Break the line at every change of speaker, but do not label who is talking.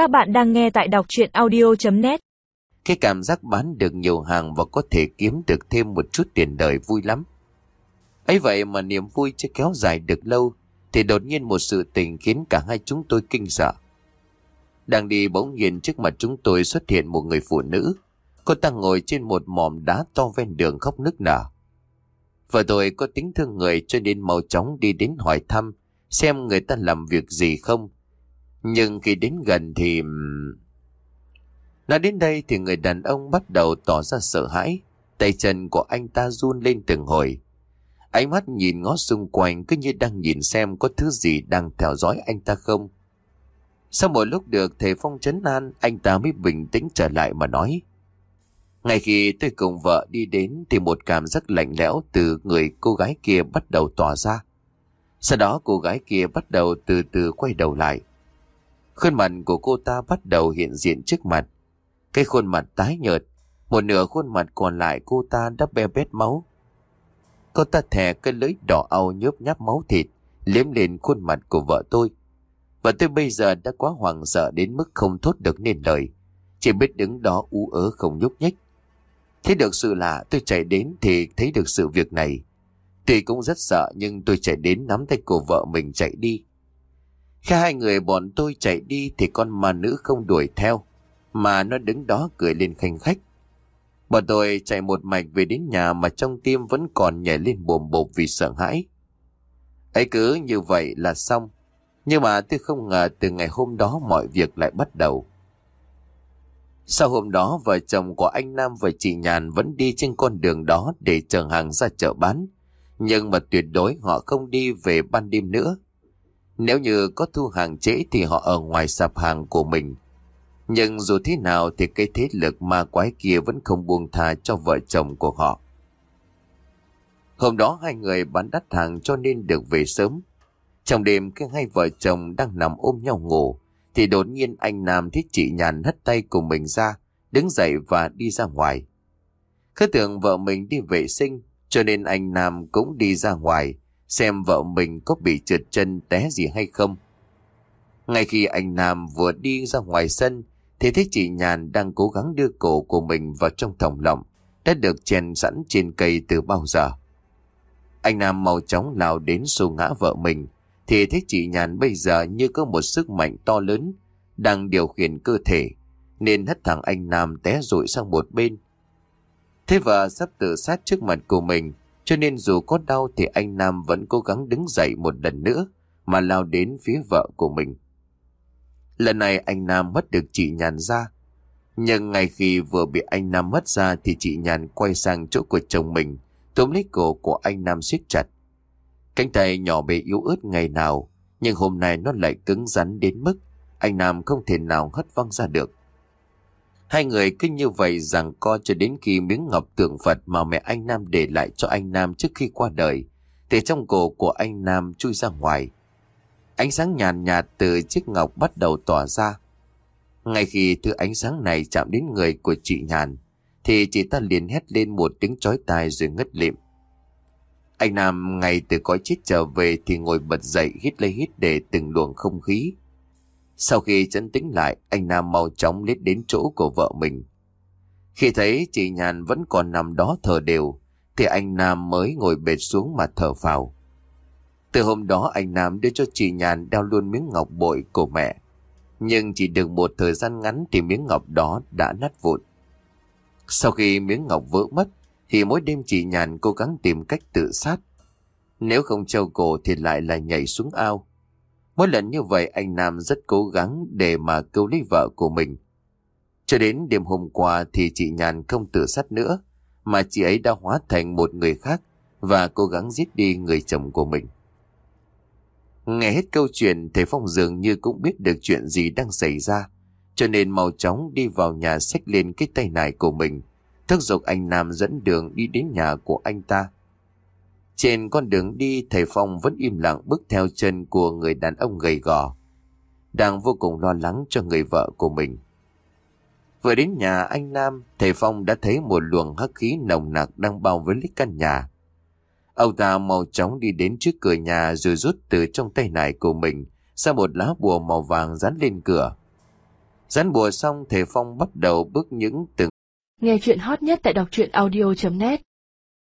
Các bạn đang nghe tại đọc chuyện audio.net
Cái cảm giác bán được nhiều hàng và có thể kiếm được thêm một chút tiền đời vui lắm. ấy vậy mà niềm vui chưa kéo dài được lâu, thì đột nhiên một sự tình khiến cả hai chúng tôi kinh sợ. Đang đi bỗng nhiên trước mặt chúng tôi xuất hiện một người phụ nữ. Cô ta ngồi trên một mỏm đá to ven đường khóc nức nở. Vợ tôi có tính thương người cho nên mau chóng đi đến hỏi thăm xem người ta làm việc gì không. Nhưng khi đến gần thì... Nói đến đây thì người đàn ông bắt đầu tỏ ra sợ hãi. Tay chân của anh ta run lên từng hồi. Ánh mắt nhìn ngó xung quanh cứ như đang nhìn xem có thứ gì đang theo dõi anh ta không. Sau một lúc được thầy Phong chấn an, anh ta mới bình tĩnh trở lại mà nói. Ngay khi tôi cùng vợ đi đến thì một cảm giác lạnh lẽo từ người cô gái kia bắt đầu tỏa ra. Sau đó cô gái kia bắt đầu từ từ quay đầu lại. Khuôn mặt của cô ta bắt đầu hiện diện trước mặt. Cái khuôn mặt tái nhợt, một nửa khuôn mặt còn lại cô ta đã be bét máu. Cô ta thè cái lưỡi đỏ au nhớp nháp máu thịt, liếm lên khuôn mặt của vợ tôi. Và tôi bây giờ đã quá hoảng sợ đến mức không thốt được nên lời. Chỉ biết đứng đó ú ớ không nhúc nhích. Thấy được sự lạ tôi chạy đến thì thấy được sự việc này. Tuy cũng rất sợ nhưng tôi chạy đến nắm tay của vợ mình chạy đi. Khi hai người bọn tôi chạy đi thì con ma nữ không đuổi theo, mà nó đứng đó cười lên khanh khách. Bọn tôi chạy một mạch về đến nhà mà trong tim vẫn còn nhảy lên bồm bột vì sợ hãi. ấy cứ như vậy là xong. Nhưng mà tôi không ngờ từ ngày hôm đó mọi việc lại bắt đầu. Sau hôm đó vợ chồng của anh Nam và chị Nhàn vẫn đi trên con đường đó để chở hàng ra chợ bán. Nhưng mà tuyệt đối họ không đi về ban đêm nữa. Nếu như có thu hàng trễ thì họ ở ngoài sạp hàng của mình. Nhưng dù thế nào thì cái thế lực ma quái kia vẫn không buông tha cho vợ chồng của họ. Hôm đó hai người bán đắt hàng cho nên được về sớm. Trong đêm khi hai vợ chồng đang nằm ôm nhau ngủ thì đột nhiên anh Nam thấy chị Nhàn hất tay của mình ra, đứng dậy và đi ra ngoài. Cứ tưởng vợ mình đi vệ sinh cho nên anh Nam cũng đi ra ngoài xem vợ mình có bị trượt chân té gì hay không. Ngay khi anh Nam vừa đi ra ngoài sân, thì thấy chị Nhàn đang cố gắng đưa cổ của mình vào trong thòng lọng, đã được chèn sẵn trên cây từ bao giờ. Anh Nam mau chóng lao đến xô ngã vợ mình, thì thấy chị Nhàn bây giờ như có một sức mạnh to lớn, đang điều khiển cơ thể, nên hất thẳng anh Nam té rụi sang một bên. Thế vợ sắp tự sát trước mặt của mình cho nên dù có đau thì anh Nam vẫn cố gắng đứng dậy một lần nữa mà lao đến phía vợ của mình. Lần này anh Nam mất được chị Nhàn ra. Nhưng ngay khi vừa bị anh Nam mất ra thì chị Nhàn quay sang chỗ của chồng mình, túm lấy cổ của anh Nam siết chặt. Cánh tay nhỏ bé yếu ớt ngày nào, nhưng hôm nay nó lại cứng rắn đến mức anh Nam không thể nào hất văng ra được. Hai người cứ như vậy rằng co cho đến khi miếng ngọc tượng Phật mà mẹ anh Nam để lại cho anh Nam trước khi qua đời, thì trong cổ của anh Nam chui ra ngoài. Ánh sáng nhàn nhạt, từ chiếc ngọc bắt đầu tỏa ra. Ngay khi thứ ánh sáng này chạm đến người của chị Nhàn, thì chị ta liền hét lên một tiếng chói tai rồi ngất lịm. Anh Nam ngay từ cõi chết trở về thì ngồi bật dậy hít lấy hít để từng luồng không khí. Sau khi chấn tĩnh lại, anh Nam mau chóng lết đến chỗ của vợ mình. Khi thấy chị Nhàn vẫn còn nằm đó thở đều, thì anh Nam mới ngồi bệt xuống mà thở phào. Từ hôm đó anh Nam đưa cho chị Nhàn đeo luôn miếng ngọc bội của mẹ. Nhưng chỉ được một thời gian ngắn thì miếng ngọc đó đã nát vụn. Sau khi miếng ngọc vỡ mất, thì mỗi đêm chị Nhàn cố gắng tìm cách tự sát. Nếu không treo cổ thì lại là nhảy xuống ao. Mỗi lần như vậy anh Nam rất cố gắng để mà cứu lấy vợ của mình. Cho đến đêm hôm qua thì chị Nhàn không tự sát nữa, mà chị ấy đã hóa thành một người khác và cố gắng giết đi người chồng của mình. Nghe hết câu chuyện, thầy Phong dường như cũng biết được chuyện gì đang xảy ra, cho nên mau chóng đi vào nhà xách lên cái tay nải của mình, Thức giục anh Nam dẫn đường đi đến nhà của anh ta. Trên con đường đi, thầy Phong vẫn im lặng bước theo chân của người đàn ông gầy gò, đang vô cùng lo lắng cho người vợ của mình. Vừa đến nhà anh Nam, thầy Phong đã thấy một luồng hắc khí nồng nặc đang bao với lấy căn nhà. Ông ta mau chóng đi đến trước cửa nhà rồi rút từ trong tay nải của mình ra một lá bùa màu vàng dán lên cửa. Dán bùa xong thầy Phong bắt đầu bước những từng
Nghe chuyện hot nhất tại đọc truyện audio.net